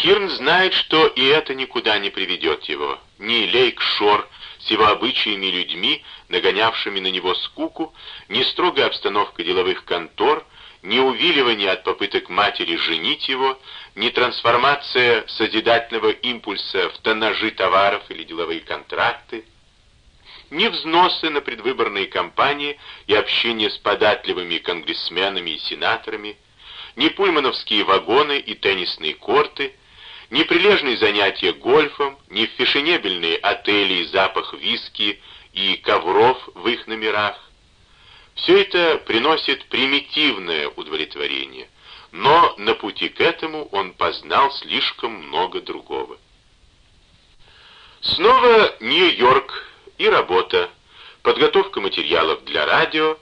Хирн знает, что и это никуда не приведет его. Ни Лейк-Шор с его обычаями людьми, нагонявшими на него скуку, ни строгая обстановка деловых контор, ни увиливание от попыток матери женить его, ни трансформация созидательного импульса в тоннажи товаров или деловые контракты, ни взносы на предвыборные кампании и общение с податливыми конгрессменами и сенаторами, ни пульмановские вагоны и теннисные корты, ни прилежные занятия гольфом, ни фешенебельные отели и запах виски и ковров в их номерах. Все это приносит примитивное удовлетворение, но на пути к этому он познал слишком много другого. Снова Нью-Йорк и работа, подготовка материалов для радио,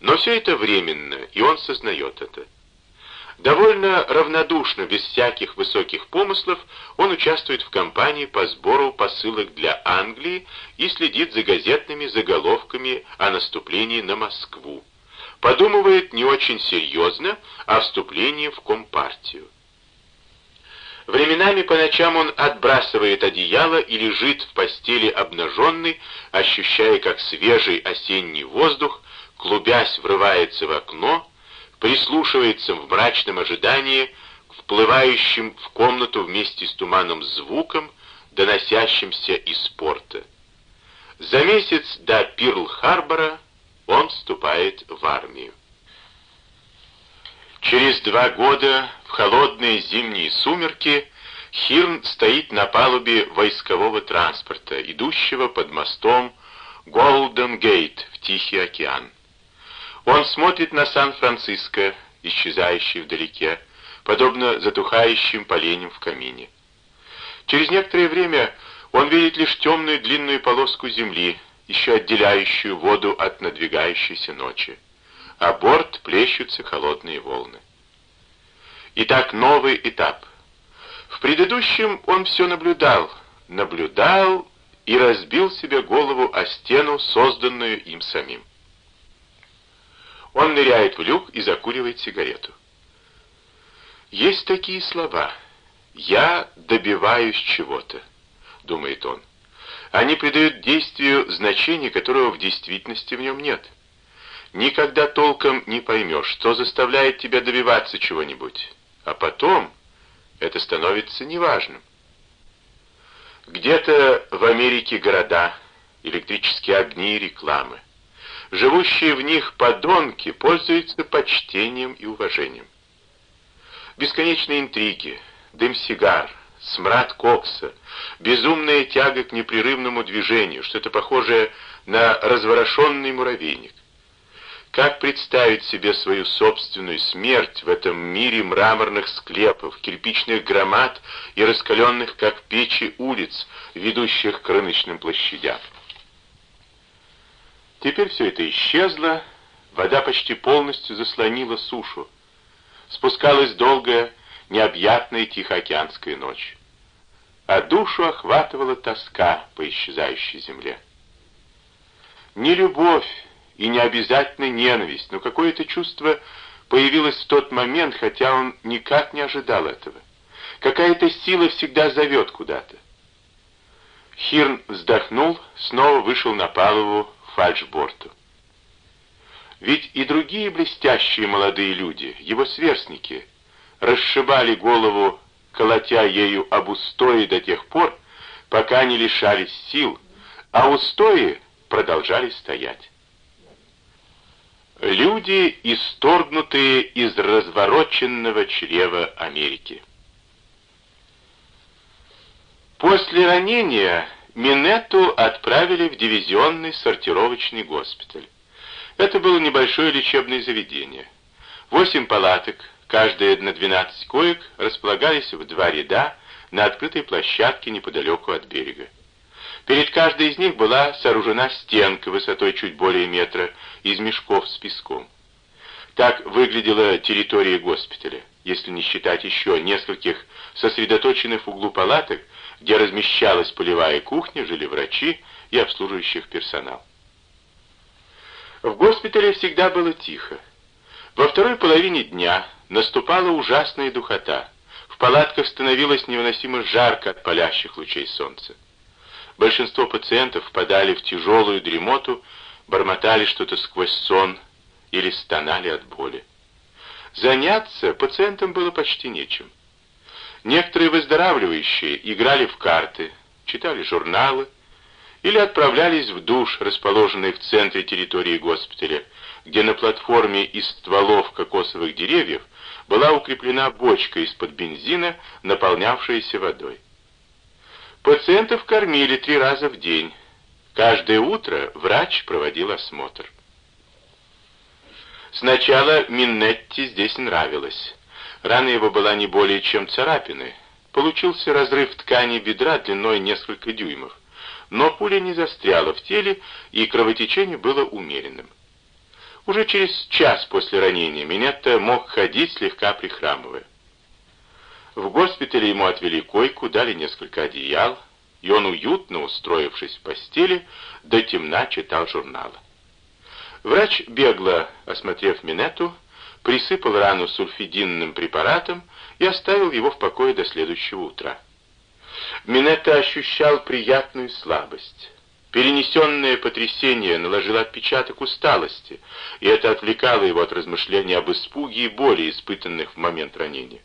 но все это временно, и он сознает это. Довольно равнодушно, без всяких высоких помыслов, он участвует в кампании по сбору посылок для Англии и следит за газетными заголовками о наступлении на Москву. Подумывает не очень серьезно о вступлении в Компартию. Временами по ночам он отбрасывает одеяло и лежит в постели обнаженный, ощущая, как свежий осенний воздух, клубясь, врывается в окно, прислушивается в мрачном ожидании к вплывающим в комнату вместе с туманом звукам, доносящимся из порта. За месяц до Пирл-Харбора он вступает в армию. Через два года, в холодные зимние сумерки, Хирн стоит на палубе войскового транспорта, идущего под мостом Голден Гейт в Тихий океан. Он смотрит на Сан-Франциско, исчезающий вдалеке, подобно затухающим поленьям в камине. Через некоторое время он видит лишь темную длинную полоску земли, еще отделяющую воду от надвигающейся ночи. А борт плещутся холодные волны. Итак, новый этап. В предыдущем он все наблюдал, наблюдал и разбил себе голову о стену, созданную им самим. Он ныряет в люк и закуривает сигарету. Есть такие слова. «Я добиваюсь чего-то», — думает он. Они придают действию значение, которого в действительности в нем нет. Никогда толком не поймешь, что заставляет тебя добиваться чего-нибудь. А потом это становится неважным. Где-то в Америке города, электрические огни и рекламы живущие в них подонки пользуются почтением и уважением. Бесконечные интриги, дым сигар, смрад кокса, безумная тяга к непрерывному движению, что-то похожее на разворошенный муравейник. Как представить себе свою собственную смерть в этом мире мраморных склепов, кирпичных громад и раскаленных, как печи, улиц, ведущих к рыночным площадям? Теперь все это исчезло, вода почти полностью заслонила сушу. Спускалась долгая, необъятная Тихоокеанская ночь. А душу охватывала тоска по исчезающей земле. Не любовь и не обязательно ненависть, но какое-то чувство появилось в тот момент, хотя он никак не ожидал этого. Какая-то сила всегда зовет куда-то. Хирн вздохнул, снова вышел на палубу, фальшборту. Ведь и другие блестящие молодые люди, его сверстники, расшибали голову, колотя ею об устои до тех пор, пока не лишались сил, а устои продолжали стоять. Люди, исторгнутые из развороченного чрева Америки. После ранения Минетту отправили в дивизионный сортировочный госпиталь. Это было небольшое лечебное заведение. Восемь палаток, каждая на 12 коек, располагались в два ряда на открытой площадке неподалеку от берега. Перед каждой из них была сооружена стенка высотой чуть более метра из мешков с песком. Так выглядела территория госпиталя, если не считать еще нескольких сосредоточенных в углу палаток, где размещалась полевая кухня, жили врачи и обслуживающих персонал. В госпитале всегда было тихо. Во второй половине дня наступала ужасная духота. В палатках становилось невыносимо жарко от палящих лучей солнца. Большинство пациентов впадали в тяжелую дремоту, бормотали что-то сквозь сон или стонали от боли. Заняться пациентам было почти нечем. Некоторые выздоравливающие играли в карты, читали журналы или отправлялись в душ, расположенный в центре территории госпиталя, где на платформе из стволов кокосовых деревьев была укреплена бочка из-под бензина, наполнявшаяся водой. Пациентов кормили три раза в день. Каждое утро врач проводил осмотр. Сначала Миннетти здесь нравилось. Рана его была не более чем царапины. Получился разрыв ткани бедра длиной несколько дюймов. Но пуля не застряла в теле, и кровотечение было умеренным. Уже через час после ранения Минетта мог ходить, слегка прихрамывая. В госпитале ему отвели койку, дали несколько одеял, и он, уютно устроившись в постели, до темна читал журналы. Врач, бегло осмотрев Минетту, присыпал рану сульфидинным препаратом и оставил его в покое до следующего утра. Минетта ощущал приятную слабость. Перенесенное потрясение наложило отпечаток усталости, и это отвлекало его от размышлений об испуге и боли, испытанных в момент ранения.